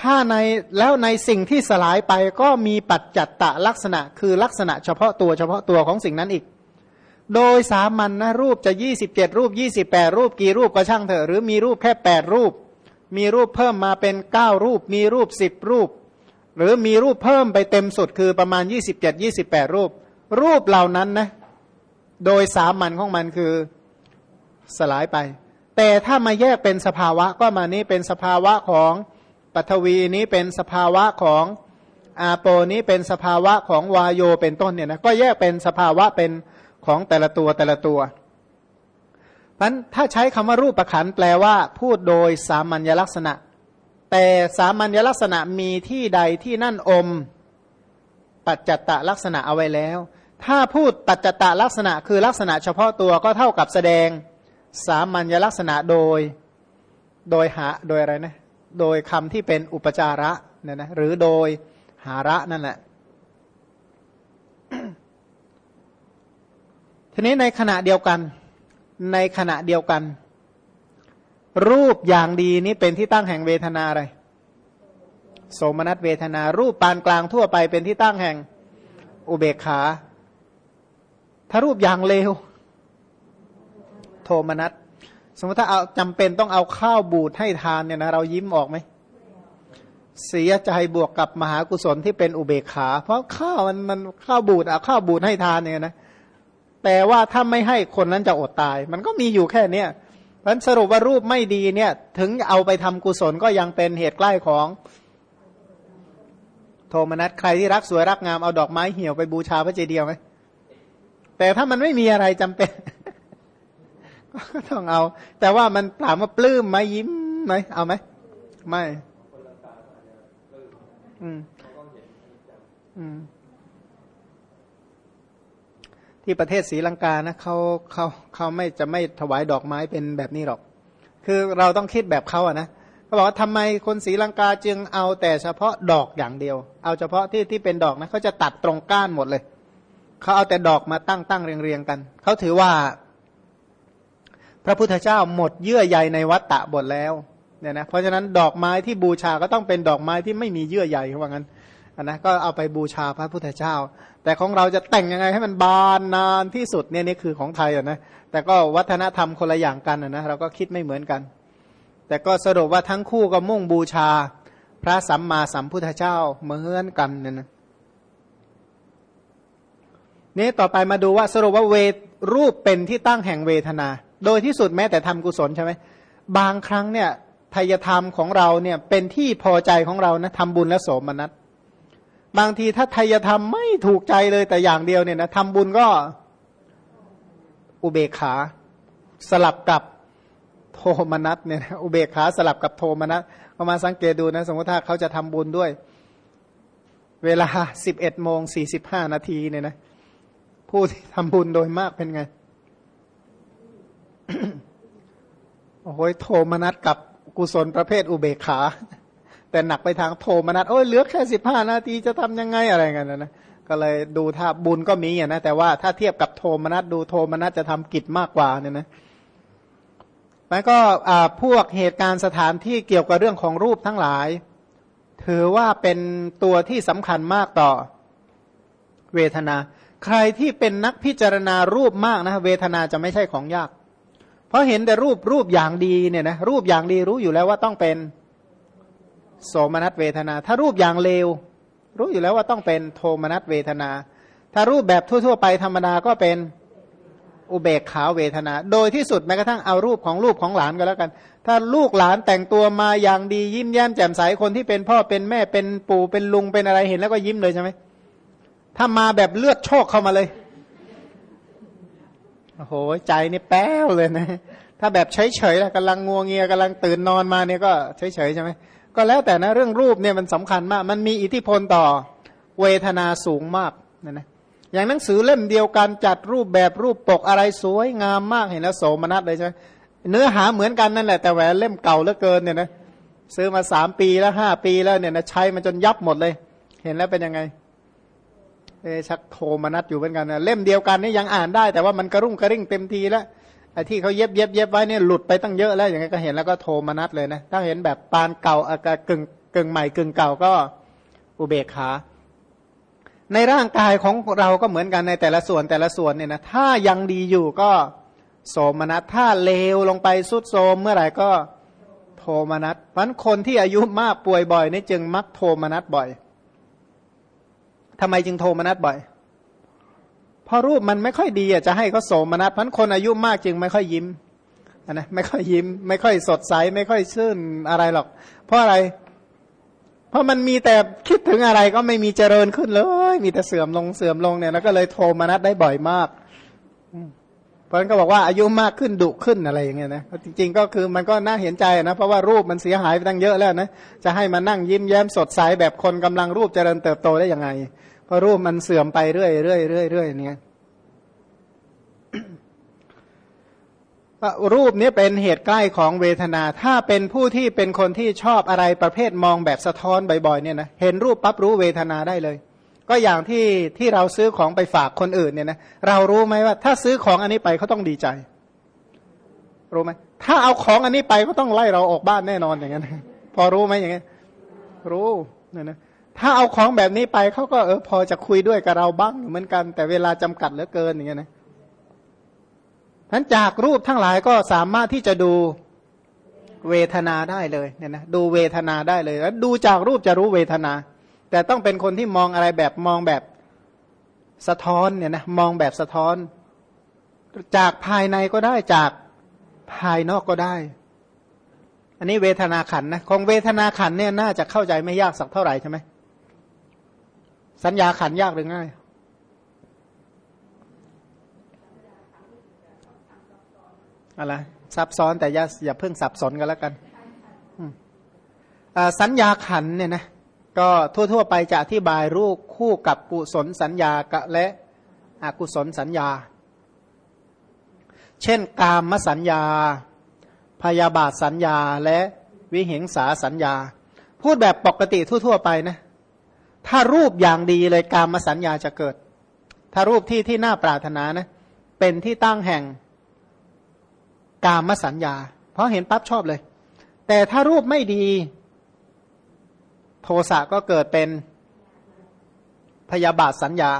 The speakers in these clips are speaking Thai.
ถ้าในแล้วในสิ่งที่สลายไปก็มีปัจจัตตะลักษณะ คือลักษณะเฉพาะตัวเฉพาะตัวของสิ่งนั้นอีก โดยสามัญนนะรูปจะยี่สิบเจ็ดรูปยี่สิบแปดรูปกี่รูปก็ช่างเถอะหรือมีรูปแค่แปดรูป มีรูปเพิ่มมาเป็นเก้ารูป มีรูปสิบรูป หรือมีรูปเพิ่มไปเต็มสุดคือประมาณยี่สิบเจ็ดยี่สิบแปดรูป รูปเหล่านั้นนะโดยสามัญของมันคือสลายไป แต่ถ้ามาแยกเป็นสภาวะก็มานี้เป็นสภาวะของ ปัทวีนี้เป็นสภาวะของอาโปนี้เป็นสภาวะของวายโยเป็นต้นเนี่ยนะก็แยกเป็นสภาวะเป็นของแต่ละตัวแต่ละตัวเพราะถ้าใช้คำว่ารูปประขันแปลว่า พูดโดยสามัญลักษณะ แต่สามัญลักษณะมีที่ใดที่นั่นอม ปัจจตลักษณะเอาไว้แล้ว ถ้าพูดปัจจตลักษณะคือลักษณะเฉพาะตัวก็เท่ากับแสดงสามัญลักษณะโดย โดยหาโดยอะไรนะ โดยคำที่เป็นอุปจาระเนี่ยนะหรือโดยหาระนั่นแหละทีนี้ในขณะเดียวกัน ในขณะเดียวกัน รูปอย่างดีนี้เป็นที่ตั้งแห่งเวทนาอะไรโสมนัสเวทนา รูปปานกลางทั่วไปเป็นที่ตั้งแห่งอุเบกขา ถ้ารูปอย่างเลว โทมนัส สมมติถ้าเอาจำเป็นต้องเอาข้าวบูดให้ทานเนี่ยนะเรายิ้มออกไหมเสียใจบวกกับมหากุศลที่เป็นอุเบกขา เพราะข้าวมันมันข้าวบูดเอาข้าวบูดให้ทานเนี่ยนะแต่ว่าถ้าไม่ให้คนนั้นจะอดตาย มันก็มีอยู่แค่เนี้ยเพราะสรุปว่ารูปไม่ดีเนี่ย ถึงเอาไปทำกุศลก็ยังเป็นเหตุใกล้ของ โทมนัสใครที่รักสวยรักงามเอาดอกไม้เหี่ยวไปบูชาพระเจดีย์ไหมแต่ถ้ามันไม่มีอะไรจำเป็น ต้องเอา แต่ว่ามันถามว่าปลื้มไหมยิ้มไหมเอาไหมไม่อืมอืมที่ประเทศศรีลังกานะเขาเขาเขาไม่จะไม่ถวายดอกไม้เป็นแบบนี้หรอก คือเราต้องคิดแบบเขาอะนะเขาบอกว่าทำไมคนศรีลังกาจึงเอาแต่เฉพาะดอกอย่างเดียว เอาเฉพาะที่ที่เป็นดอกนะเขาจะตัดตรงก้านหมดเลยเขาเอาแต่ดอกมาตั้งตั้งเรียงเรียงกันเขาถือว่า พระพุทธเจ้าหมดเยื่อใยในวัตตะบทแล้วเนี่ยนะเพราะฉะนั้นดอกไม้ที่บูชาก็ต้องเป็นดอกไม้ที่ไม่มีเยื่อใยเขาว่างั้นนะก็เอาไปบูชาพระพุทธเจ้า แต่ของเราจะแต่งยังไงให้มันบานนานที่สุดเนี่ยนี่คือของไทยอะนะแต่ก็วัฒนธรรมคนละอย่างกันอะนะเราก็คิดไม่เหมือนกัน แต่ก็สรุปว่าทั้งคู่ก็มุ่งบูชาพระสัมมาสัมพุทธเจ้าเหมือนกันเนี่ยนะนี่ต่อไปมาดูว่าสรุปว่าเวรูปเป็นที่ตั้งแห่งเวทนา โดยที่สุดแม้แต่ทำกุศลใช่ไหมบางครั้งเนี่ยทายธรรมของเราเนี่ยเป็นที่พอใจของเรานะทำบุญและโสมนัสบางทีถ้าทายธรรมไม่ถูกใจเลยแต่อย่างเดียวเนี่ยนะทำบุญก็อุเบกขา สลับกับโทมนัสเนี่ยอุเบกขาสลับกับโทมนัสเามาสังเกตดูนะ สมมติถ้าเขาจะทำบุญด้วย เวลาสิบเอ็ดโมงสี่สิบห้านาทีเนี่ยนะผู้ที่ทำบุญโดยมากเป็นไง โอ้โหโทมนัสกับกุศลประเภทอุเบกขา แต่หนักไปทางโทมนัสโอ้ยเหลือแค่สิบห้านาทีจะทำยังไงอะไรกันนะก็เลยดูถ้าบุญก็มีอะนะแต่ว่าถ้าเทียบกับโทมนัสดูโทมนัสจะทำกิจมากกว่าเนี่ยนะมันก็พวกเหตุการณ์สถานที่เกี่ยวกับเรื่องของรูปทั้งหลาย ถือว่าเป็นตัวที่สำคัญมากต่อเวทนา ใครที่เป็นนักพิจารณารูปมากนะเวทนาจะไม่ใช่ของยาก เพราะเห็นแต่รูปรูปอย่างดีเนี่ยนะรูปอย่างดีรู้อยู่แล้วว่าต้องเป็นโสมนัสเวทนา ถ้ารูปอย่างเลว รู้อยู่แล้วว่าต้องเป็นโทมนัสเวทนา ถ้ารูปแบบทั่ว ๆ ไปธรรมดาก็เป็นอุเบกขาเวทนา โดยที่สุดแม้กระทั่งเอารูปของรูปของหลานก็แล้วกัน ถ้าลูกหลานแต่งตัวมาอย่างดียิ้มแย้มแจ่มใสคนที่เป็นพ่อเป็นแม่เป็นปู่เป็นลุงเป็นอะไรเห็นแล้วก็ยิ้มเลยใช่ไหมถ้ามาแบบเลือดโชกเข้ามาเลย โอ้โหใจนี่แป้วเลยนะ ถ้าแบบเฉยๆแล้วกำลังงัวเงียกำลังตื่นนอนมาเนี่ยก็เฉยๆใช่ไหมก็แล้วแต่นะเรื่องรูปเนี่ยมันสำคัญมาก มันมีอิทธิพลต่อเวทนาสูงมากนะนะอย่างหนังสือเล่มเดียวกันจัดรูปแบบรูปปกอะไรสวยงามมากเห็นแล้วโสมนัสเลยใช่ไหมเนื้อหาเหมือนกันนั่นแหละแต่แหวนเล่มเก่าเหลือเกินเนี่ยนะซื้อมาสามปีแล้วห้าปีแล้วเนี่ยนะใช้มันจนยับหมดเลย เห็นแล้วเป็นยังไง ชักโทมานัดอยู่เหมือนกันนะเล่มเดียวกันนี่ยังอ่านได้ แต่ว่ามันกระรุ่งกระริ่งเต็มทีแล้วไอ้ที่เขาเย็บเย็บเย็บไว้เนี่ยหลุดไปตั้งเยอะแล้วอย่างไงก็เห็นแล้วก็โทมานัดเลยนะถ้าเห็นแบบปานเก่าอากากึ่งกึ่งใหม่กึ่งเก่าก็อุเบกขาในร่างกายของเราก็เหมือนกันในแต่ละส่วนแต่ละส่วนเนี่ยนะถ้ายังดีอยู่ก็โสมนัสถ้าเลวลงไปสุดโทมเมื่อไหร่ก็โทมนัสเพราะคนที่อายุมากป่วยบ่อยนี่จึงมักโทมนัสบ่อย ทำไมจึงโทมนัสบ่อยพราะรูปมันไม่ค่อยดีอะจะให้เขาโสมนัสพันคนอายุมากจึงไม่ค่อยยิ้มนะไม่ค่อยยิ้ม ไม่ค่อยสดใส ไม่ค่อยชื่นอะไรหรอก เพราะอะไร เพราะมันมีแต่คิดถึงอะไรก็ไม่มีเจริญขึ้นเลย มีแต่เสื่อมลงเสื่อมลงเนี่ยแล้วก็เลยโทมนัสได้บ่อยมาก เพราะนั้นก็บอกว่าอายุมากขึ้นดุขึ้นอะไรอย่างเงี้ยนะจริงๆก็คือมันก็น่าเห็นใจนะเพราะว่ารูปมันเสียหายไปตั้งเยอะแล้วนะจะให้มานั่งยิ้มแย้มสดใสแบบคนกำลังรูปเจริญเติบโตได้ยังไง เพราะรูปมันเสื่อมไปเรื่อยเรื่อยเรื่อยเรื่อยเนี่ยรูปนี้เป็นเหตุใกล้ของเวทนา ถ้าเป็นผู้ที่เป็นคนที่ชอบอะไรประเภทมองแบบสะท้อนบ่อยๆเนี่ยนะเห็นรูปปั๊บรู้เวทนาได้เลย ก็อย่างที่ที่เราซื้อของไปฝากคนอื่นเนี่ยนะเรารู้ไหมว่า ถ้าซื้อของอันนี้ไปเขาต้องดีใจ รู้ไหมถ้าเอาของอันนี้ไปเขาต้องไล่เราออกบ้านแน่นอนอย่างนั้นพอรู้ไหมอย่างเงี้รู้เนี่ยนะถ้าเอาของแบบนี้ไปเขาก็เออพอจะคุยด้วยกับเราบ้างเหมือนกัน แต่เวลาจำกัดเหลือเกินอย่างเงี้ยนะทั้นจากรูปทั้งหลายก็สามารถที่จะดูเวทนาได้เลยเนี่ยนะดูเวทนาได้เลยแล้วดูจากรูปจะรู้เวทนา แต่ต้องเป็นคนที่มองอะไรแบบมองแบบสะท้อนเนี่ยนะมองแบบสะท้อน จากภายในก็ได้จากภายนอกก็ได้ อันนี้เวทนาขันนะของเวทนาขันเนี่ยน่าจะเข้าใจไม่ยากสักเท่าไหร่ใช่ไหมสัญญาขันยากหรือง่ายอะไรซับซ้อนแต่อย่าอย่าเพิ่งสับสนกันแล้วกันสัญญาขันเนี่ยนะ ก็ทั่วๆไปจะอธิบายรูปคู่กับกุศลสัญญาและอกุศลสัญญา เช่นกามสัญญา พยาบาทสัญญาและวิเหงสาสัญญา พูดแบบปกติทั่วๆไปนะถ้ารูปอย่างดีเลยการมาสัญญาจะเกิด ถ้ารูปที่ที่น่าปรารถนานะเป็นที่ตั้งแห่งกามสัญญา เพราะเห็นปั๊บชอบเลย แต่ถ้ารูปไม่ดี โทสะก็เกิดเป็นพยาบาทสัญญา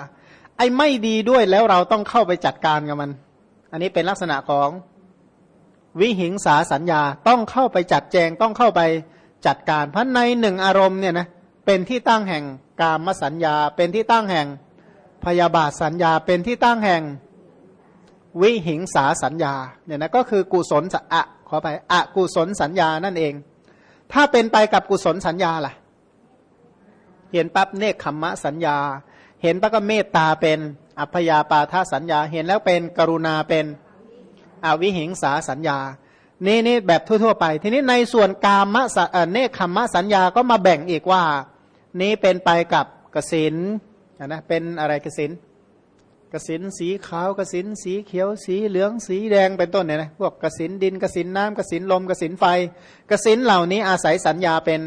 ไอ้ไม่ดีด้วยแล้วเราต้องเข้าไปจัดการกับมัน อันนี้เป็นลักษณะของวิหิงสาสัญญาต้องเข้าไปจัดแจงต้องเข้าไปจัดการเพราะในหนึ่งอารมณ์เนี่ยนะเป็นที่ตั้งแห่งกามสัญญา เป็นที่ตั้งแห่งพยาบาทสัญญา เป็นที่ตั้งแห่งวิหิงสาสัญญาเนี่ยนะก็คือกุศลสะขอไปอกุศลสัญญานั่นเอง ถ้าเป็นไปกับกุศลสัญญาล่ะ เห็นปั๊บเนคขมมะสัญญา เห็นปั๊บก็เมตตาเป็นอัพยาปาทาสัญญา เห็นแล้วเป็นกรุณาเป็นอวิหิงสาสัญญา นี่นี่แบบทั่ว ๆ ไป ทีนี้ในส่วนกามะเนคขมมะสัญญาก็มาแบ่งอีกว่า นี้เป็นไปกับกสินนะเป็นอะไรกสินกสินสีขาวกสินสีเขียวสีเหลืองสีแดงเป็นต้นเนี่ยนะพวกกสินดินกสินน้ำกสินลมกสินไฟกสินเหล่านี้อาศัยสัญญาเป็น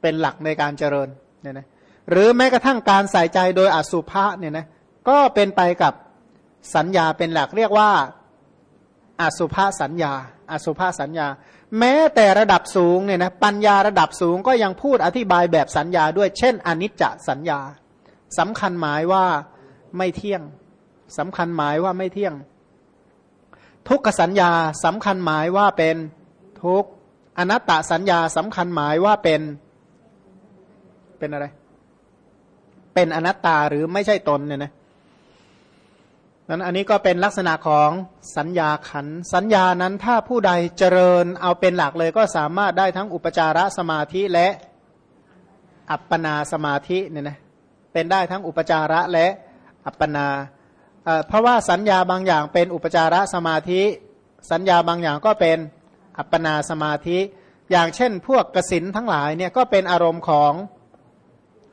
เป็นหลักในการเจริญ เนี่ยนะหรือแม้กระทั่งการใส่ใจโดยอสุภะเนี่ยนะก็เป็นไปกับสัญญาเป็นหลักเรียกว่าอสุภะสัญญาอสุภะสัญญา แม้แต่ระดับสูงเนี่ยนะปัญญาระดับสูงก็ยังพูดอธิบายแบบสัญญาด้วย เช่น อนิจจสัญญาสำคัญหมายว่าไม่เที่ยงสำคัญหมายว่าไม่เที่ยง ทุกขสัญญาสำคัญหมายว่าเป็นทุกอนัตตสัญญาสำคัญหมายว่าเป็น เป็นอะไร เป็นอนัตตาหรือไม่ใช่ตนเนี่ยนะนั้นอันนี้ก็เป็นลักษณะของสัญญาขัน สัญญานั้นถ้าผู้ใดเจริญเอาเป็นหลักเลยก็สามารถได้ทั้งอุปจารสมาธิและอัปปนาสมาธิเนี่ยนะเป็นได้ทั้งอุปจาระและอัปปนาเพราะว่าสัญญาบางอย่างเป็นอุปจารสมาธิ สัญญาบางอย่างก็เป็นอัปปนาสมาธิ อย่างเช่น พวกกสินทั้งหลายเนี่ยก็เป็นอารมณ์ของ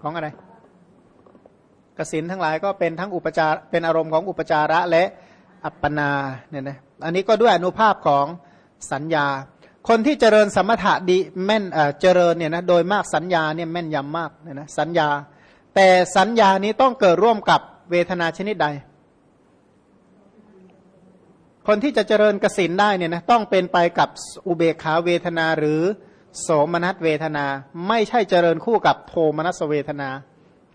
ของอะไรกสินทั้งหลายก็เป็นทั้งอุปจารเป็นอารมณ์ของอุปจาระและอัปปนาเนี่ยนะอันนี้ก็ด้วยอนุภาพของสัญญา คนที่เจริญสมถะดีแม่นเจริญเนี่ยนะโดยมากสัญญาเนี่ยแม่นยำมากเนี่ยนะสัญญา แต่สัญญานี้ต้องเกิดร่วมกับเวทนาชนิดใด คนที่จะเจริญกสินได้เนี่ยนะต้องเป็นไปกับอุเบกขาเวทนาหรือ โสมนัสเวทนา ไม่ใช่เจริญคู่กับโทมนัสเวทนา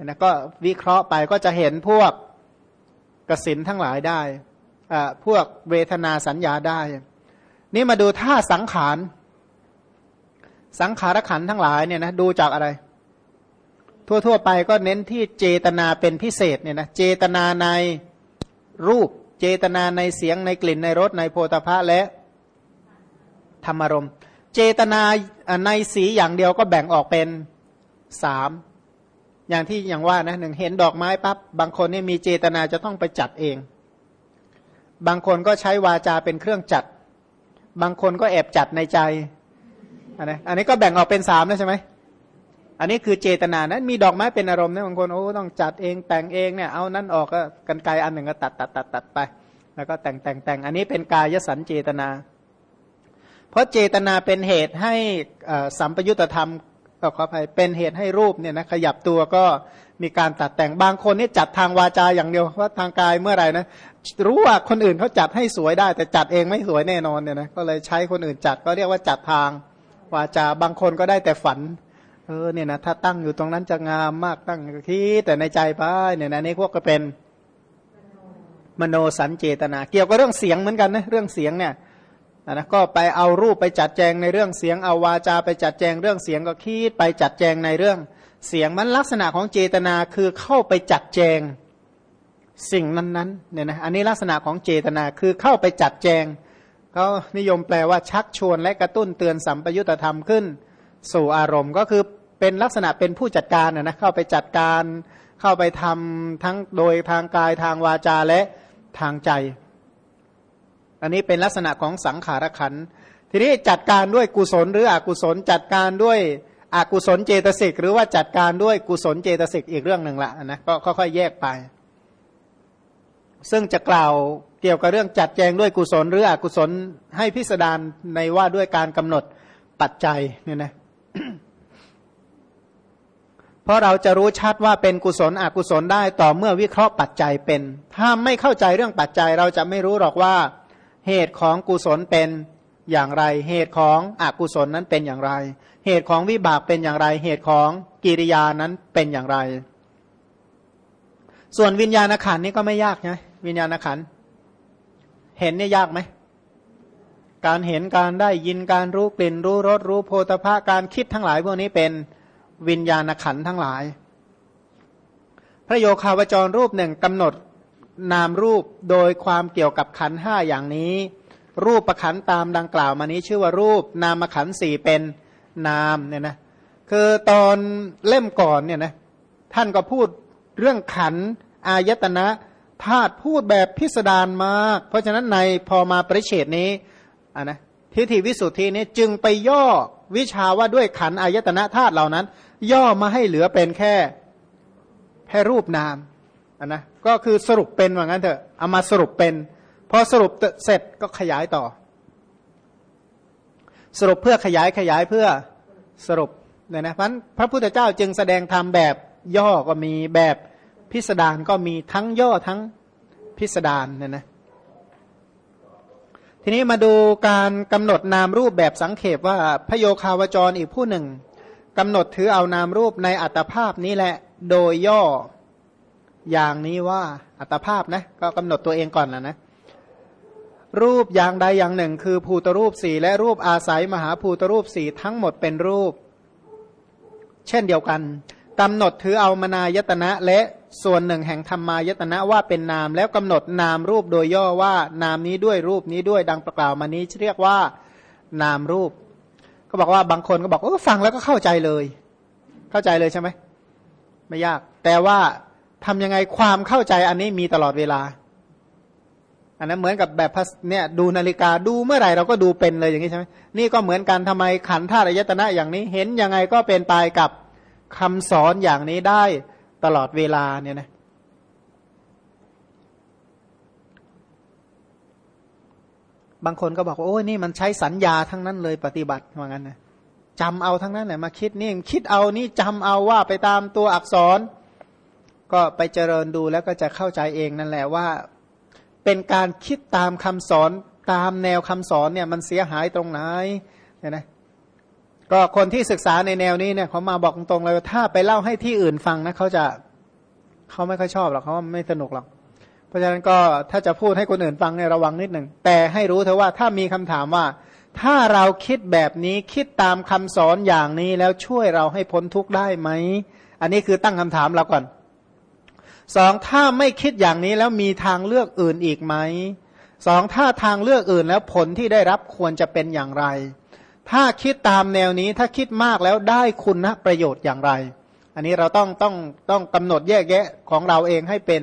นะก็วิเคราะห์ไปก็จะเห็นพวกกสินทั้งหลายได้พวกเวทนาสัญญาได้ นี่มาดูท่าสังขาร สังขารขันทั้งหลายเนี่ยนะดูจากอะไร ทั่วๆไปก็เน้นที่เจตนาเป็นพิเศษเนี่ยนะเจตนาในรูป เจตนาในเสียงในกลิ่นในรสในโพธพะและธรรมารม เจตนาในสีอย่างเดียวก็แบ่งออกเป็นสามอย่างที่อย่างว่านะหนึ่งเห็นดอกไม้ปับ๊บบางคนนี่มีเจตนาจะต้องไปจัดเอง บางคนก็ใช้วาจาเป็นเครื่องจัด บางคนก็แอบจัดในใจอันนี้อันนี้ก็แบ่งออกเป็นสามนะใช่ไหมอันนี้คือเจตนานะมีดอกไม้เป็นอารมณ์นะบางคนโอ้ต้องจัดเองแต่งเองเนี่ยเอานั้นออกก็กันไกอันหนึ่งก็ตัดตัดตัดตัดไป แล้วก็แต่งแต่งแต่งอันนี้เป็นกายสันเจตนา ราะเจตนาเป็นเหตุให้สัมปยุตธรรมก็ขออภัยเป็นเหตุให้รูปเนี่ยนะขยับตัวก็มีการตัดแต่งบางคนนี่จัดทางวาจาอย่างเดียวว่าทางกายเมื่อไหร่นะรู้ว่าคนอื่นเขาจัดให้สวยได้ แต่จัดเองไม่สวยแน่นอนเนี่ยนะก็เลยใช้คนอื่นจัดก็เรียกว่าจัดทางวาจาบางคนก็ได้แต่ฝันเออเนี่ยนะถ้าตั้งอยู่ตรงนั้นจะงามมากตั้งคิดแต่ในใจไปเนี่ยนะนี่พวกก็เป็นมโนสัญเจตนา เกี่ยวกับเรื่องเสียงเหมือนกันนะเรื่องเสียงเนี่ย นะก็ไปเอารูปไปจัดแจงในเรื่องเสียงเอาวาจาไปจัดแจงเรื่องเสียงก็คิดไปจัดแจงในเรื่องเสียงมันลักษณะของเจตนาคือเข้าไปจัดแจงสิ่งนั้นๆเนี่ยนะอันนี้ลักษณะของเจตนาคือเข้าไปจัดแจงเขานิยมแปลว่าชักชวนและกระตุ้นเตือนสัมปยุตธรรมขึ้น สู่อารมณ์ก็คือเป็นลักษณะเป็นผู้จัดการนะเข้าไปจัดการเข้าไปทำทั้งโดยทางกายทางวาจาและทางใจ อันนี้เป็นลักษณะของสังขารขัน ทีนี้จัดการด้วยกุศลหรืออกุศลจัดการด้วยอกุศลเจตสิกหรือว่าจัดการด้วยกุศลเจตสิกอีกเรื่องหนึ่งละนะก็ค่อยๆแยกไป ซึ่งจะกล่าวเกี่ยวกับเรื่องจัดแจงด้วยกุศลหรืออกุศลให้พิสดารในว่าด้วยการกำหนดปัจจัยเนี่ยนะเพราะเราจะรู้ชัดว่าเป็นกุศลอกุศลได้ต่อเมื่อวิเคราะห์ปัจจัยเป็น ถ้าไม่เข้าใจเรื่องปัจจัยเราจะไม่รู้หรอกว่า เหตุของกุศลเป็นอย่างไร เหตุของอกุศลนั้นเป็นอย่างไร เหตุของวิบากเป็นอย่างไร เหตุของกิริยานั้นเป็นอย่างไร ส่วนวิญญาณขันนี้ก็ไม่ยากนะวิญญาณขันเห็นนี่ยากไหมการเห็นการได้ยินการรู้กลิ่นรู้รสรู้โพธภาการคิดทั้งหลายพวกนี้เป็นวิญญาณขันทั้งหลาย พระโยคาวจรรูปหนึ่งกำหนด นามรูปโดยความเกี่ยวกับขันห้าอย่างนี้ รูปประขันตามดังกล่าวมานี้ชื่อว่ารูป นามขันสี่เป็นนามเนี่ยนะคือตอนเล่มก่อนเนี่ยนะท่านก็พูดเรื่องขันอายตนะธาตุพูดแบบพิสดารมาก เพราะฉะนั้นในพอมาปริเฉดนี้อ่านะทิฏฐิวิสุทธินี้จึงไปย่อวิชาว่าด้วยขันอายตนะธาตุเหล่านั้น ย่อมาให้เหลือเป็นแค่แค่รูปนาม นนะก็คือสรุปเป็นว่างั้นเถอะเอามาสรุปเป็นพอสรุปเสร็จก็ขยายต่อ สรุปเพื่อขยายขยายเพื่อสรุปเนี่ยนะพันพระพุทธเจ้าจึงแสดงธรรมแบบย่อก็มีแบบพิสดารก็มีทั้งย่อทั้งพิสดารเนี่ยนะทีนี้มาดูการกำหนดนามรูปแบบสังเขปว่าพระโยคาวจรอีกผู้หนึ่งกำหนดถือเอานามรูปในอัตภาพนี้แหละโดยย่อ อย่างนี้ว่าอัตภาพนะก็กำหนดตัวเองก่อนแล้วนะ รูปอย่างใดอย่างหนึ่ง คือภูตรูปสี่และรูปอาศัยมหาภูตรูปสี่ทั้งหมดเป็นรูป เช่นเดียวกันกำหนดถือเอามานายตนะและส่วนหนึ่งแห่งธรรมายตนะว่าเป็นนาม แล้วกำหนดนามรูปโดยย่อว่านามนี้ด้วยรูปนี้ด้วยดังประกล่าวมานี้เรียกว่านามรูป ก็บอกว่าบางคนก็บอกเออฟังแล้วก็เข้าใจเลย เข้าใจเลยใช่ไหมไม่ยาก แต่ว่า ทำยังไงความเข้าใจอันนี้มีตลอดเวลา อันนั้นเหมือนกับแบบเนี่ยดูนาฬิกาดูเมื่อไหร่เราก็ดูเป็นเลยอย่างนี้ใช่ไหมนี่ก็เหมือนกันทำไมขันธาตุอายตนะอย่างนี้ เห็นยังไงก็เป็นไปกับคำสอนอย่างนี้ได้ตลอดเวลาเนี่ยนะบางคนก็บอกว่าโอ้ยนี่มันใช้สัญญาทั้งนั้นเลยปฏิบัติว่างั้นนะจำเอาทั้งนั้นแหละมาคิดนี่คิดเอานี่จำเอาว่าไปตามตัวอักษร ก็ไปเจริญดูแล้วก็จะเข้าใจเองนั่นแหละว่า เป็นการคิดตามคำสอนตามแนวคำสอนเนี่ยมันเสียหายตรงไหนเนี่ยนะก็คนที่ศึกษาในแนวนี้เนี่ยเขามาบอกตรงๆเลยถ้าไปเล่าให้ที่อื่นฟังนะเขาจะเขาไม่ค่อยชอบหรอกเขาไม่สนุกหรอกเพราะฉะนั้นก็ถ้าจะพูดให้คนอื่นฟังเนี่ยระวังนิดหนึ่งแต่ให้รู้เถอะว่าถ้ามีคำถามว่า ถ้าเราคิดแบบนี้คิดตามคำสอนอย่างนี้แล้วช่วยเราให้พ้นทุกข์ได้ไหม อันนี้คือตั้งคำถามเราก่อน สองถ้าไม่คิดอย่างนี้แล้วมีทางเลือกอื่นอีกไหมสองถ้าทางเลือกอื่นแล้วผลที่ได้รับควรจะเป็นอย่างไร ถ้าคิดตามแนวนี้ถ้าคิดมากแล้วได้คุณนะประโยชน์อย่างไร อันนี้เราต้องต้องต้องกำหนดแยกแยะของเราเองให้เป็น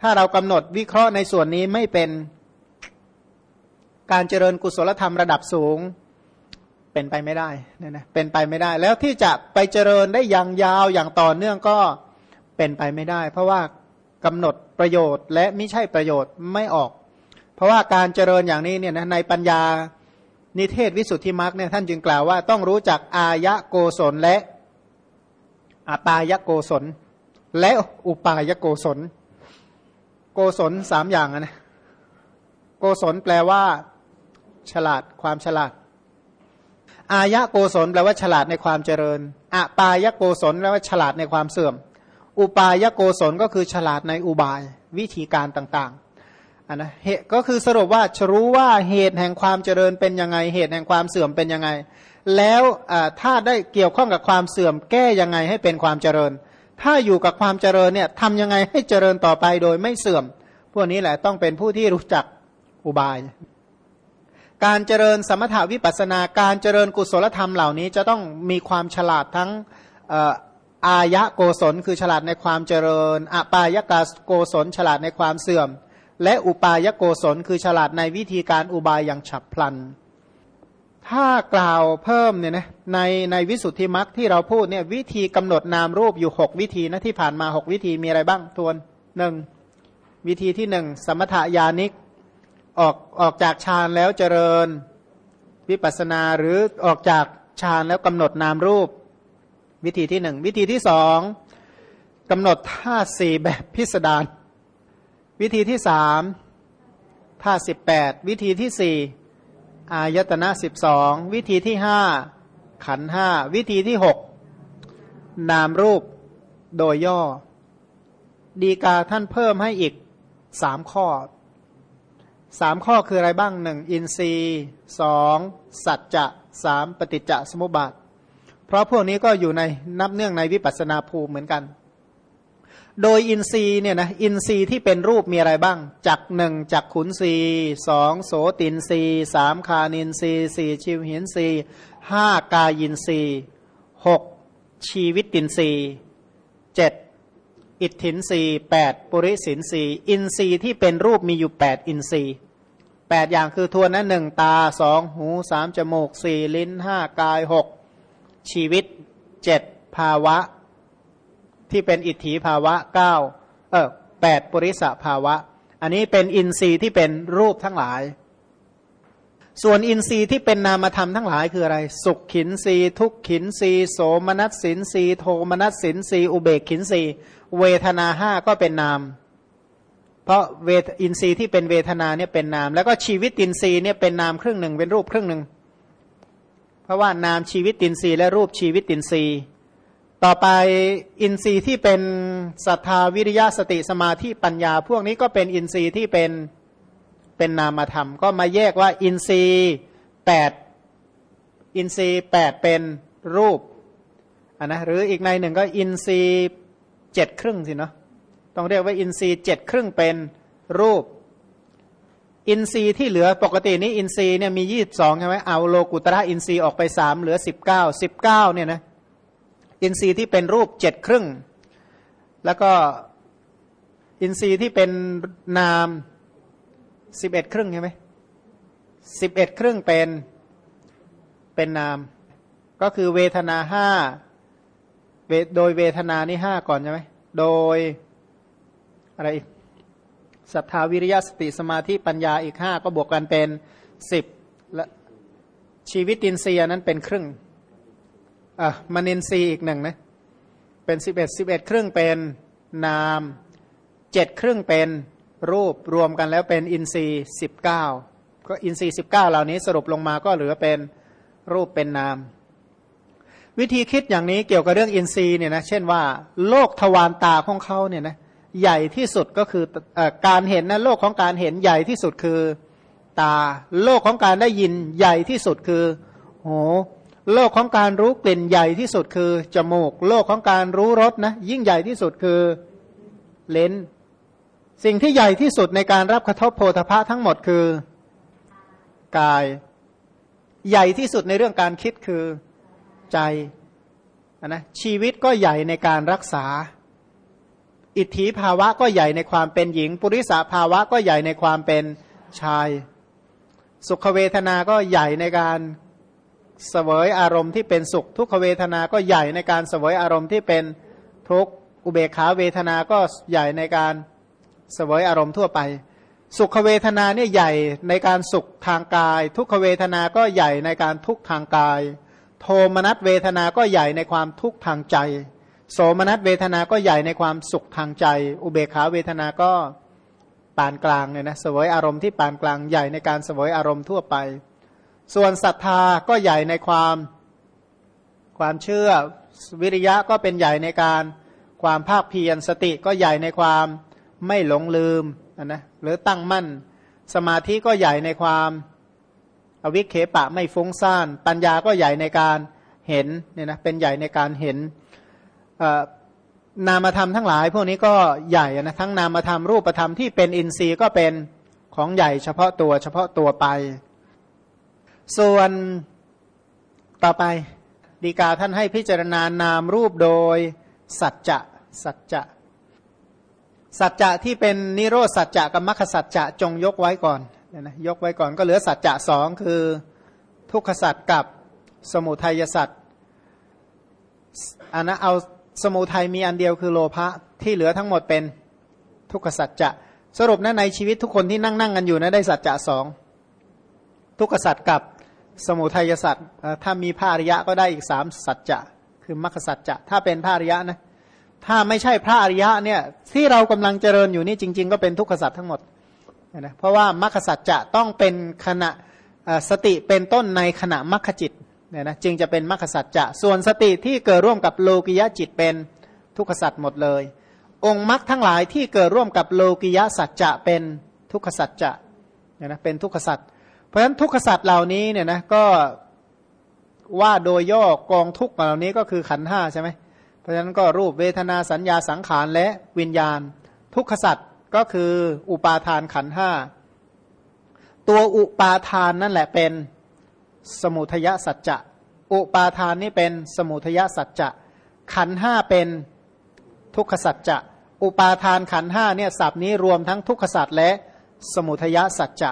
ถ้าเรากำหนดวิเคราะห์ในส่วนนี้ไม่เป็นการเจริญกุศลธรรมระดับสูงเป็นไปไม่ได้เนี่ยนะเป็นไปไม่ได้ แล้วที่จะไปเจริญได้อย่างยาวอย่างต่อเนื่องก็ เป็นไปไม่ได้ เพราะว่ากำหนดประโยชน์ และไม่ใช่ประโยชน์ไม่ออก เพราะว่าการเจริญอย่างนี้เนี่ยนะในปัญญานิเทศวิสุทธิมรรคเนี่ยท่านจึงกล่าวว่าต้องรู้จักอายะโกศลและอปายะโกศล และอุปายะโกศล โกศลสามอย่างนะโกศลแปลว่า ฉลาดความฉลาด อายะโกศลแปลว่าฉลาดในความเจริญอปายะโกศลแปลว่าฉลาดในความเสื่อม อุปายโกศลก็คือฉลาดในอุบายวิธีการต่างๆอันนะเหตุก็คือสรุปว่ารู้ว่าเหตุแห่งความเจริญเป็นยังไง เหตุแห่งความเสื่อมเป็นยังไง แล้วถ้าได้เกี่ยวข้องกับความเสื่อมแก้ยังไงให้เป็นความเจริญ ถ้าอยู่กับความเจริญเนี่ยทำยังไงให้เจริญต่อไปโดยไม่เสื่อม พวกนี้แหละต้องเป็นผู้ที่รู้จักอุบาย การเจริญสมถาวิปัสนาการเจริญกุศลธรรมเหล่านี้จะต้องมีความฉลาดทั้ง อายะโกศลคือฉลาดในความเจริญอปายกาโกศลฉลาดในความเสื่อม และอุปายโกศลคือฉลาดในวิธีการอุบายอย่างฉับพลัน ถ้ากล่าวเพิ่มเนี่ยนะในในวิสุทธิมรรคที่เราพูดเนี่ยวิธีกำหนดนามรูปอยู่หกวิธีนะที่ผ่านมาหกวิธีมีอะไรบ้างทวนหนึ่งวิธีที่หนึ่งสมถยานิกออกออกจากฌานแล้วเจริญ วิปัสนาหรือออกจากฌานแล้วกำหนดนามรูป วิธีที่หนึ่งวิธีที่สองกำหนดท่าสี่แบบพิสดารวิธีที่สามท่าสิบแปดวิธีที่สี่อายตนะสิบสองวิธีที่ห้าขันห้าวิธีที่หกนามรูปโดยย่อ ดีกาท่านเพิ่มให้อีกสามข้อสามข้อคืออะไรบ้างหนึ่งอินทรีย์สองสัจจะสามปฏิจจสมุปบาท เพราะพวกนี้ก็อยู่ในนับเนื่องในวิปัสนาภูมิเหมือนกัน โดยอินทรีย์เนี่ยนะอินทรีย์ที่เป็นรูปมีอะไรบ้าง จักหนึ่งจักขุนทรีสองโสตินทรีสามคานินทรีสี่ชิวหินทรีห้ากายินทรีหกชีวิตตินทรีเจ็ดอิทธินทรีแปดปุริสินทรีอินทรีย์ที่เป็นรูปมีอยู่แปดอินทรีย์แปดอย่างคือทวนนะหนึ่งตาสองหูสามจมูกสี่ลิ้นห้ากายหก ชีวิตเจ็ดภาวะ ที่เป็นอิทธิภาวะเก้าเออแปดปริสภาวะ อันนี้เป็นอินทรีย์ที่เป็นรูปทั้งหลาย ส่วนอินทรีย์ที่เป็นนามธรรมทั้งหลายคืออะไร สุขินทรีย์ทุกขินทรีย์โสมนัสสินทรีย์โทมนัสสินทรีย์อุเปกขินทรีย์เวทนาห้าก็เป็นนาม เพราะเวอินทรีย์ที่เป็นเวทนาเนี่ยเป็นนาม แล้วก็ชีวิตอินทรีย์เนี่ยเป็นนามครึ่งหนึ่งเป็นรูปครึ่งหนึ่ง เพราะว่านามชีวิตินทรีย์และรูปชีวิตินทรีย์ ต่อไปอินทรีย์ที่เป็นศรัทธาวิริยะสติสมาธิปัญญา พวกนี้ก็เป็นอินทรีย์ที่เป็นเป็นนามธรรม ก็มาแยกว่าอินทรีย์แปดอินทรีย์แปดเป็นรูปอันนะหรืออีกในหนึ่งก็อินทรีย์เจ็ดครึ่งสิเนาะต้องเรียกว่าอินทรีย์เจ็ดครึ่งเป็นรูป อินทรีย์ที่เหลือปกตินี้อินทรีย์เนี่ยมียี่สิบสองใช่ไหมเอาโลกุตระอินทรีย์ออกไปสามเหลือสิบเก้าสิบเก้าเนี่ยนะอินทรีย์ที่เป็นรูปเจ็ดครึ่ง แล้วก็อินทรีย์ที่เป็นนามสิบเอ็ดครึ่งใช่ไหมสิบเอ็ดครึ่งเป็นเป็นนาม ก็คือเวทนาห้าโดยเวทนานี่ห้าก่อนใช่ไหมโดยอะไรอีก ศรัทธาวิริยะสติสมาธิปัญญาอีกห้าก็บวกกันเป็นสิบและชีวิตินทรีย์นั้นเป็นครึ่งอะมนินทรีย์อีกหนึ่งนะเป็นสิบเอ็ดสิบเอ็ดครึ่งเป็นนามเจ็ดครึ่งเป็นรูปรวมกันแล้วเป็นอินทรีย์สิบเก้าก็อินทรีย์สิบเก้าเหล่านี้สรุปลงมาก็เหลือเป็นรูปเป็นนาม วิธีคิดอย่างนี้เกี่ยวกับเรื่องอินทรีย์เนี่ยนะเช่นว่า โลกทวารตาของเขาเนี่ยนะ ใหญ่ที่สุดก็คืออการเห็นนะโลกของการเห็นใหญ่ที่สุดคือตา โลกของการได้ยินใหญ่ที่สุดคือหูโลกของการรู้กลิ่นใหญ่ที่สุดคือจมูก โลกของการรู้รสนะ ยิ่งใหญ่ที่สุดคือเลนสิ่งที่ใหญ่ที่สุดในการรับกระทบโพธพะทั้งหมดคือกาย ใหญ่ที่สุดในเรื่องการคิดคือใจนะชีวิตก็ใหญ่ในการรักษา อิทธิภาวะก็ใหญ่ในความเป็นหญิง ปุริสาภาวะก็ใหญ่ในความเป็นชาย สุขเวทนาก็ใหญ่ในการเสวยอารมณ์ที่เป็นสุข ทุกขเวทนาก็ใหญ่ในการเสวยอารมณ์ที่เป็นทุกขอุเบกขาเวทนาก็ใหญ่ในการเสวยอารมณ์ทั่วไป สุขเวทนาเนี่ยใหญ่ในการสุขทางกาย ทุกขเวทนาก็ใหญ่ในการทุกทางกาย โทมนัสเวทนาก็ใหญ่ในความทุกข์ทางใจ โสมนัสเวทนาก็ใหญ่ในความสุขทางใจ อุเบกขาเวทนาก็ปานกลางเนี่ยนะสวยอารมณ์ที่ปานกลางใหญ่ในการสวยอารมณ์ทั่วไป ส่วนศรัทธาก็ใหญ่ในความความเชื่อวิริยะก็เป็นใหญ่ในการความภาคเพียรสติก็ใหญ่ในความไม่หลงลืมนะหรือตั้งมั่น สมาธิก็ใหญ่ในความอวิเคปะไม่ฟุ้งซ่าน ปัญญาก็ใหญ่ในการเห็นเนี่ยนะเป็นใหญ่ในการเห็น นามธรรมทั้งหลาย พวกนี้ก็ใหญ่นะทั้งนามธรรมรูปธรรมที่เป็นอินทรีย์ก็เป็นของใหญ่เฉพาะตัวเฉพาะตัวไป ส่วนต่อไปดีกาท่านให้พิจารณานามรูปโดย สัจจะสัจจะสัจจะที่เป็นนิโรธสัจจะกับมรรคสัจจะจงยกไว้ก่อนเนี่ยนะยกไว้ก่อนก็เหลือสัจจะสองคือทุกขสัจกับสมุทัยสัจอันนะเอา สมุทัยมีอันเดียวคือโลภะที่เหลือทั้งหมดเป็นทุกขสัจจะสรุปนะในชีวิตทุกคนที่นั่งนั่งกันอยู่นะได้สัจจะสองทุกขสัจกับสมุทัยสัจถ้ามีพระอริยะก็ได้อีกสามสัจจะคือมรรคสัจจะถ้าเป็นพระอริยะนะถ้าไม่ใช่พระอริยะเนี่ยที่เรากำลังเจริญอยู่นี่จริง ๆ ก็เป็นทุกขสัจทั้งหมดนะเพราะว่ามรรคสัจจะต้องเป็นขณะสติเป็นต้นในขณะมรรคจิต เนี่ยนะจึงจะเป็นมรรคสัจจะส่วนสติที่เกิดร่วมกับโลกิยะจิตเป็นทุกขสัจหมดเลย องค์มรรคทั้งหลายที่เกิดร่วมกับโลกิยะสัจจะเป็นทุกขสัจจะเนี่ยนะเป็นทุกขสัจเพราะฉะนั้นทุกขสัจเหล่านี้เนี่ยนะก็ว่าโดยย่อกองทุกเหล่านี้ก็คือขันห้าใช่ไหมเพราะฉะนั้นก็รูปเวทนาสัญญาสังขารและวิญญาณ ทุกขสัจก็คืออุปาทานขันห้าตัวอุปาทานนั่นแหละเป็น สมุทยสัจจะ อุปาทานนี่เป็นสมุทยสัจจะ ขันห้าเป็นทุกขสัจจะ อุปาทานขันห้าเนี่ยศัพท์นี้รวมทั้งทุกขสัจและสมุทยสัจจะ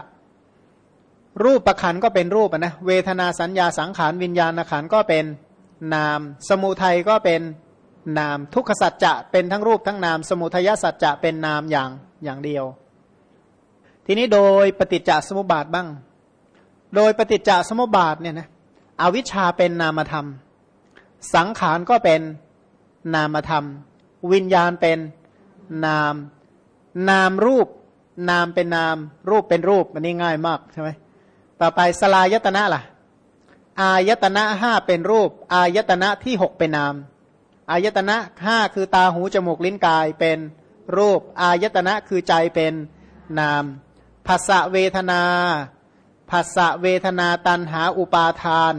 รูปประขันก็เป็นรูปนะเวทนาสัญญาสังขารวิญญาณขันก็เป็นนาม สมุทัยก็เป็นนาม ทุกขสัจจะเป็นทั้งรูปทั้งนาม สมุทยสัจจะเป็นนามอย่างอย่างเดียว ทีนี้โดยปฏิจจสมุปบาทบ้าง โดยปฏิจจสมุปบาทเนี่ยนะอวิชชาเป็นนามธรรม สังขารก็เป็นนามธรรม วิญญาณเป็นนาม นามรูป นามเป็นนาม รูปเป็นรูปอันนี้ง่ายมากใช่ไหมต่อไปสลายตนะล่ะ อายตนะห้าเป็นรูป อายตนะที่หกเป็นนาม อายตนะห้าคือตาหูจมูกลิ้นกายเป็นรูป อายตนะคือใจเป็นนามภาษะเวทนา ภาษะเวทนาตันหาอุปาทาน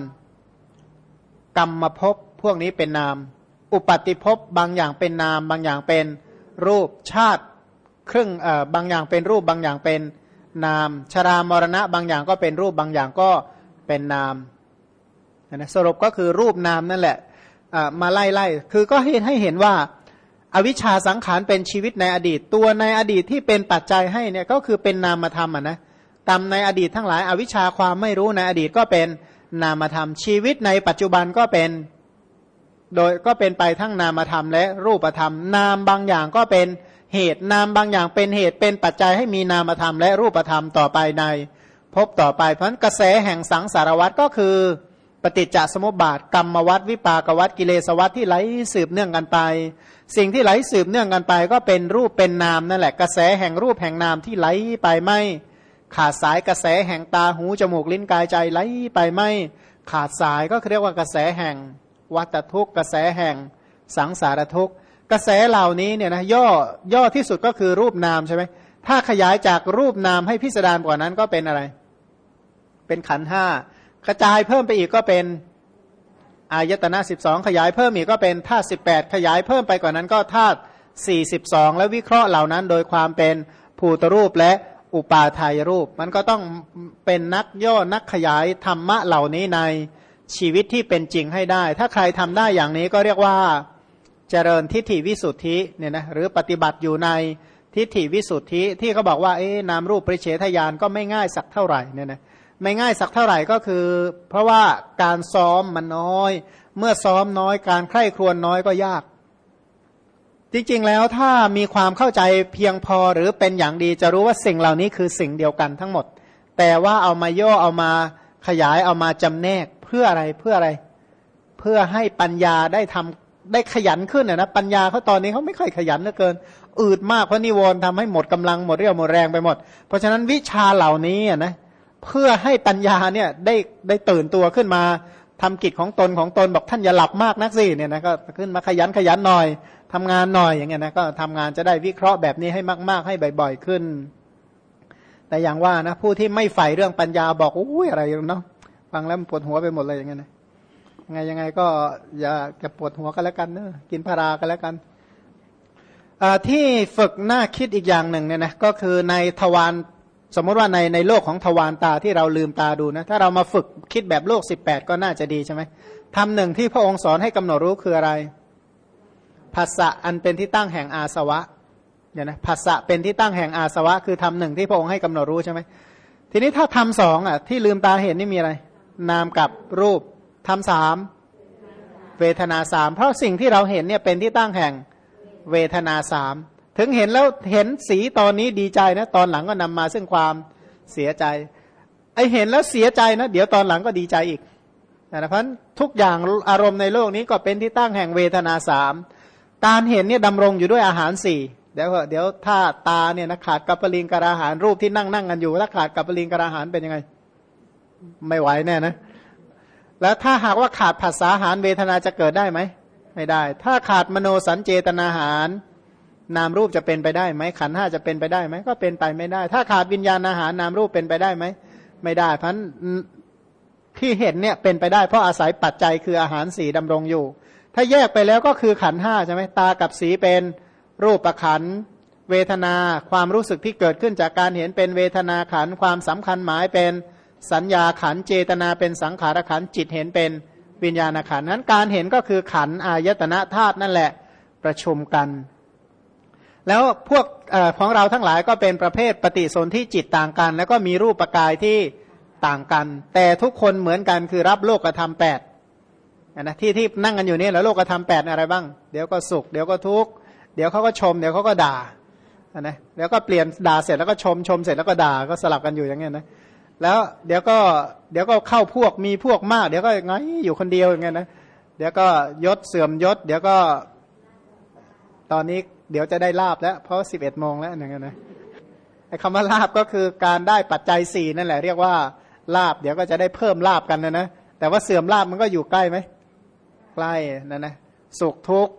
กรรมภพพวกนี้เป็นนาม อุปติภพบางอย่างเป็นนาม บางอย่างเป็นรูปชาติครึ่งเอ่อบางอย่างเป็นรูปบางอย่างเป็นนาม ชรามรณะบางอย่างก็เป็นรูปบางอย่างก็เป็นนามนะสรุปก็คือรูปนามนั่นแหละมาไล่ไล่คือก็ให้ให้เห็นว่าอวิชชาสังขารเป็นชีวิตในอดีต ตัวในอดีตที่เป็นปัจจัยให้เนี่ยก็คือเป็นนามธรรมอะนะ กรรมในอดีตทั้งหลายอวิชชาความไม่รู้ในอดีตก็เป็นนามธรรม ชีวิตในปัจจุบันก็เป็นโดยก็เป็นไปทั้งนามธรรมและรูปธรรม นามบางอย่างก็เป็นเหตุนามบางอย่างเป็นเหตุเป็นปัจจัยให้มีนามธรรมและรูปธรรมต่อไปในพบต่อไปเพราะกระแสแห่งสังสารวัตก็คือ ปฏิจจสมุปบาทกรรมวัตวิปากวัตกิเลสวัตที่ไหลสืบเนื่องกันไป สิ่งที่ไหลสืบเนื่องกันไป ก็เป็นรูปเป็นนามนั่นแหละกระแสแห่งรูปแห่งนามที่ไหลไปไม่ ขาดสายกระแสแห่งตาหูจมูกลิ้นกายใจไหลไปไม่ขาดสายก็เรียกว่ากระแสแห่งวัตทุกข์กระแสแห่งสังสารทุกข์กระแสเหล่านี้เนี่ยนะย่อย่อที่สุดก็คือรูปนามใช่ไหมถ้าขยายจากรูปนามให้พิสดารกว่านั้นก็เป็นอะไร เป็นขันห้ากระจายเพิ่มไปอีกก็เป็นอายตนะสิบสองขยายเพิ่มอีกก็เป็นธาตุสิบแปดขยายเพิ่มไปกว่านั้นก็ธาตุสี่สิบสองแล้ววิเคราะห์เหล่านั้น โดยความเป็นภูตรูปและ อุปาทายรูป มันก็ต้องเป็นนักย่อนักขยายธรรมะเหล่านี้ในชีวิตที่เป็นจริงให้ได้ ถ้าใครทำได้อย่างนี้ก็เรียกว่าเจริญทิฏฐิวิสุทธิเนี่ยนะหรือปฏิบัติอยู่ในทิฏฐิวิสุทธิที่เขาบอกว่าเอ๊นามรูปปริเฉทยานก็ไม่ง่ายสักเท่าไหร่เนี่ยนะไม่ง่ายสักเท่าไหร่ก็คือ เพราะว่าการซ้อมมันน้อย เมื่อซ้อมน้อยการใคร่ครวญน้อยก็ยาก จริงๆแล้วถ้ามีความเข้าใจเพียงพอหรือเป็นอย่างดีจะรู้ว่าสิ่งเหล่านี้คือสิ่งเดียวกันทั้งหมด แต่ว่าเอามาย่อเอามาขยายเอามาจำแนกเพื่ออะไรเพื่ออะไร เพื่อให้ปัญญาได้ทำได้ขยันขึ้นนะปัญญาเขาตอนนี้เขาไม่ค่อยขยันเหลือเกิน อืดมากเพราะนิวรณ์ทำให้หมดกำลังหมดเรี่ยวหมดแรงไปหมด เพราะฉะนั้นวิชาเหล่านี้นะเพื่อให้ปัญญาเนี่ยได้ได้ตื่นตัวขึ้นมาทำกิจของตนของตนบอกท่านอย่าหลับมากนักสิเนี่ยนะก็ขึ้นมาขยันขยันหน่อย ทำงานหน่อยอย่างเงี้ยนะก็ทำงานจะได้วิเคราะห์แบบนี้ให้มาก ๆ ให้บ่อย ๆ ขึ้น แต่อย่างว่านะผู้ที่ไม่ใฝ่เรื่องปัญญาบอกอุ้ยอะไรเนาะฟังแล้วปวดหัวไปหมดเลยอย่างเงี้ยนะยังไงยังไงก็อย่าจะปวดหัวกันแล้วกันเนะกินพารากันแล้วกันที่ฝึกหน้าคิดอีกอย่างหนึ่งเนี่ยนะก็คือในทวารสมมติว่าในในโลกของทวารตาที่เราลืมตาดูนะถ้าเรามาฝึกคิดแบบโลกสิบแปดก็น่าจะดีใช่ไหมทำหนึ่งที่พระองค์สอนให้กำหนดรู้คืออะไร ภาษะอันเป็นที่ตั้งแห่งอาสวะเนี่ยนะภาษะเป็นที่ตั้งแห่งอาสวะ คือทำหนึ่งที่พระองค์ให้กำหนดรู้ใช่ไหมทีนี้ถ้าทำสองอะ ที่ลืมตาเห็นนี่มีอะไร นามกับรูปทำสามเวทนาสามเพราะสิ่งที่เราเห็นเนี่ยเป็นที่ตั้งแห่งเวทนาสามถึงเห็นแล้วเห็นสีตอนนี้ดีใจนะ ตอนหลังก็นำมาซึ่งความเสียใจไอเห็นแล้วเสียใจนะ เดี๋ยวตอนหลังก็ดีใจอีกนะเพราะทุกอย่างอารมณ์ในโลกนี้ก็เป็นที่ตั้งแห่งเวทนาสาม การเห็นเนี่ยดำรงอยู่ด้วยอาหารสี่เดี๋ยวเดี๋ยวถ้าตาเนี่ยนะขาดกัปลิงกราหารรูปที่นั่งนั่งกันอยู่ถ้าขาดกัปลิงกราหารเป็นยังไง ไม่ไหวแน่นะ แล้วถ้าหากว่าขาดภาษาหารเวทนาจะเกิดได้ไหมไม่ได้ ถ้าขาดมโนสัญเจตนาหาร นามรูปจะเป็นไปได้ไหมขันห้าจะเป็นไปได้ไหมก็เป็นไปไม่ได้ ถ้าขาดวิญญาณอาหารนามรูปเป็นไปได้ไหมไม่ได้ เพราะที่เห็นเนี่ยเป็นไปได้เพราะอาศัยปัจจัยคืออาหารสีดำรงอยู่ ถ้าแยกไปแล้วก็คือขันห้าใช่ไหมตากับสีเป็นรูปประขันเวทนาความรู้สึกที่เกิดขึ้นจากการเห็นเป็นเวทนาขันความสำคัญหมายเป็นสัญญาขันเจตนาเป็นสังขารขันจิตเห็นเป็นวิญญาณขันนั้นการเห็นก็คือขันอายตนะธาตุนั่นแหละประชุมกัน แล้วพวกอของเราทั้งหลายก็เป็นประเภทปฏิสนธิจิตต่างกัน แล้วก็มีรูปประกายที่ต่างกัน แต่ทุกคนเหมือนกันคือรับโลกธรรมแปด นะที่ที่นั่งกันอยู่นี่แล้วโลกธรรมแปดอะไรบ้าง เดี๋ยวก็สุข เดี๋ยวก็ทุกข์เดี๋ยวเขาก็ชม เดี๋ยวเขาก็ด่านะเดี๋ยวก็เปลี่ยนด่าเสร็จแล้วก็ชมชมเสร็จแล้วก็ด่าก็สลับกันอยู่อย่างเงี้ยนะแล้วเดี๋ยวก็เดี๋ยวก็เข้าพวกมีพวกมาก เดี๋ยวก็ไงอยู่คนเดียวอย่างเงี้ยนะเดี๋ยวก็ยศเสื่อมยศ เดี๋ยวก็ ตอนนี้เดี๋ยวจะได้ลาบแล้ว เพราะสิบเอ็ดโมงแล้วอย่างเงี้ยนะไอ้คำว่าลาบก็คือการได้ปัจจัยสี่นั่นแหละ เรียกว่าลาบ เดี๋ยวก็จะได้เพิ่มลาบกันนะนะแต่ว่าเสื่อมลาบมันก็อยู่ใกล้ไหม ใกล้นะนะสุขทุก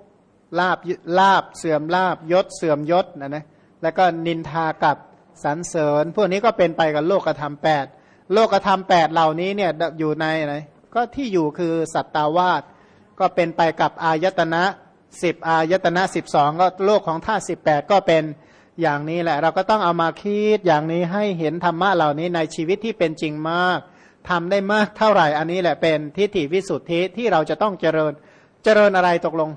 ลาบลาบเสื่อมลาบยศเสื่อมยศนะนะแล้วก็นินทากับสรรเสริญ พวกนี้ก็เป็นไปกับโลกธรรมแปดโลกธรรมแปดเหล่านี้เนี่ยอยู่ในไหนก็ที่อยู่คือสัตตาวาสก็เป็นไปกับอายตนะสิบอายตนะสิบสองก็โลกของธาตุสิบแปดก็เป็นอย่างนี้แหละ เราก็ต้องเอามาคิดอย่างนี้ให้เห็นธรรมะเหล่านี้ในชีวิตที่เป็นจริงมาก ทำได้มากเท่าไหร่อันนี้แหละเป็นทิฏฐิวิสุทธิที่เราจะต้องเจริญ เจริญอะไรตกลง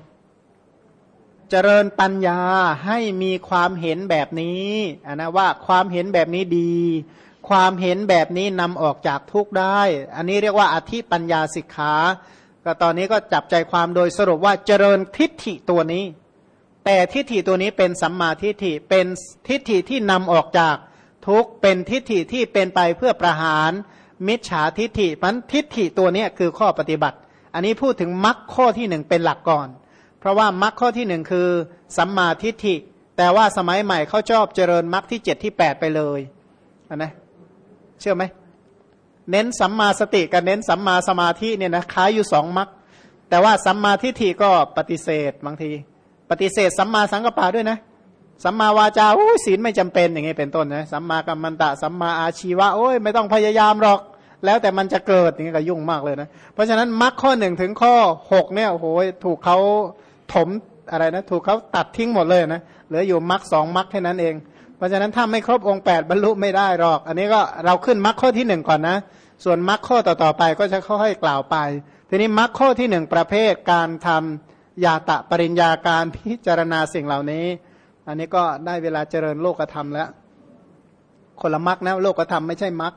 เจริญปัญญาให้มีความเห็นแบบนี้นะว่าความเห็นแบบนี้ดี ความเห็นแบบนี้นำออกจากทุกได้ อันนี้เรียกว่าอธิปัญญาสิกขาก็ตอนนี้ก็จับใจความโดยสรุปว่าเจริญทิฏฐิตัวนี้ แต่ทิฏฐิตัวนี้เป็นสัมมาทิฏฐิเป็นทิฏฐิที่นำออกจากทุกเป็นทิฏฐิที่เป็นไปเพื่อประหาร มิจฉาทิฏฐิมันทิฏฐิตัวนี้คือข้อปฏิบัติ อันนี้พูดถึงมรรคข้อที่หนึ่งเป็นหลักก่อน เพราะว่ามรรคข้อที่หนึ่งคือสัมมาทิฏฐิ แต่ว่าสมัยใหม่เขาชอบเจริญมรรคที่เจ็ดที่แปดไปเลยนะเชื่อไหมเน้นสัมมาสติกับเน้นสัมมาสมาธิเนี่ยนะคล้ายอยู่สองมักแต่ว่าสัมมาทิฏฐิก็ปฏิเสธบางที ปฏิเสธสัมมาสังกปะด้วยนะ สัมมาวาจาโอ้ศีลไม่จำเป็นอย่างเงี้เป็นต้นนะสัมมากัมมันตะสัมมาอาชีวะโอ้ยไม่ต้องพยายามหรอก แล้วแต่มันจะเกิดอย่างเงี้ก็ยุ่งมากเลยนะ เพราะฉะนั้นมรรคข้อหนึ่งถึงข้อหกเนี่ยโอ้โหถูกเขาถมอะไรนะ ถูกเขาตัดทิ้งหมดเลยนะเหลืออยู่มรรคสองมรรคแค่นั้นเอง เพราะฉะนั้นถ้าไม่ครบองค์แปดบรรลุไม่ได้หรอก อันนี้ก็เราขึ้นมรรคข้อที่หนึ่งก่อนนะ ส่วนมรรคข้อต่อๆไปก็จะค่อยๆกล่าวไป ทีนี้มรรคข้อที่หนึ่งประเภทการทำยาตะปริญญาการพิจารณาสิ่งเหล่านี้ อันนี้ก็ได้เวลาเจริญโลกธรรมแล้ว คนละมรรนะโลกธรรมไม่ใช่มรร